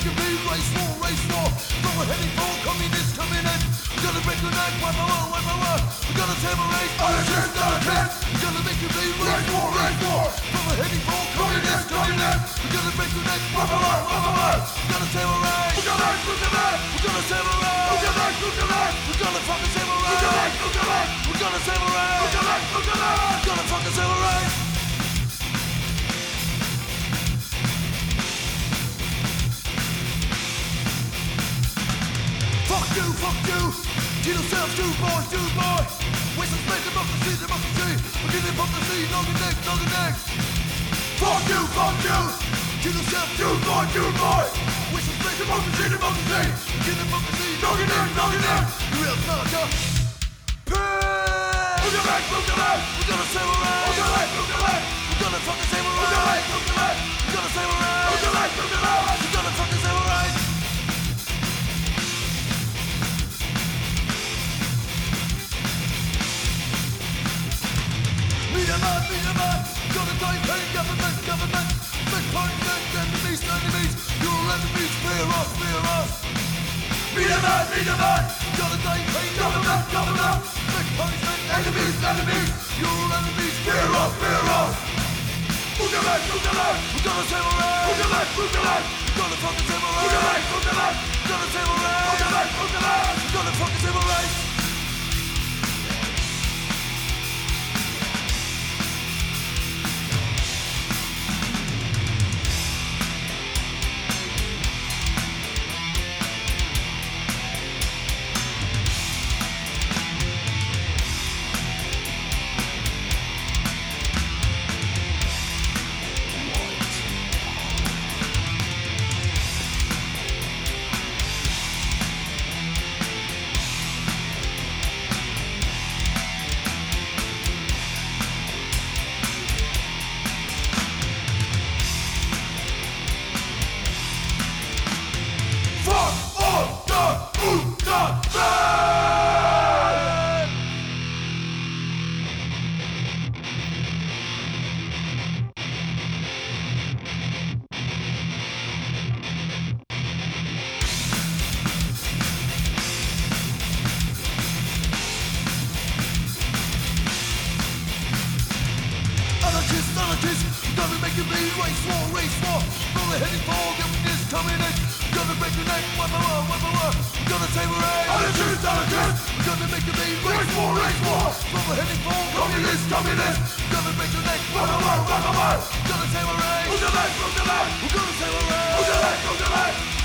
make you bleed, race war, race war. From a heading for communists coming in. We're gonna break your neck, wipe our wipe our We're gonna tear a race, on a chest, on a chest. We're gonna make you bleed, race war, race war. From a heading for communists coming in. We're gonna break your neck, wipe our wipe our We're gonna tear a race. We're gonna, we're gonna, we're gonna tear a race. We're gonna, we're gonna, we're gonna fucking tear a race. We're gonna, we're gonna, we're gonna Fuck you, fuck you. Kill yourself, you boy, you boy. Waste of space, democracy, democracy. Giving hypocrisy, long and neck, long and neck. Fuck you, fuck you. Kill yourself, you boy, you boy. Waste of space, democracy, democracy. Giving hypocrisy, long and neck, long and neck. You real smarter. Pay! Move your leg, move your leg. We're gonna save Man, media man, gonna die pain, government, government, punishment, enemies, enemies, your enemies, fear us, fear us. Man, media man, gonna die pain, government, government, big punishment, enemies, enemies, your enemies, fear us, fear us. Move your leg, move your leg, we're gonna save. Move your leg, move your leg, we're gonna fucking. Move your leg, move your leg, we're gonna save. Move your leg, move your leg, we're gonna Anarchist, anarchist, gonna make you bleed. Race war, race war, roll ahead and fall. Communist, communist, gonna break your neck. One by one, one by one, gonna save your ass. Anarchist, anarchist, gonna make you bleed. Race war, race war, roll ahead and fall. Communist, communist, gonna break your neck. One by one, one by one, gonna take my ass. Who's the last? Who's the last? Gonna take my ass? Who's the last? Who's the last?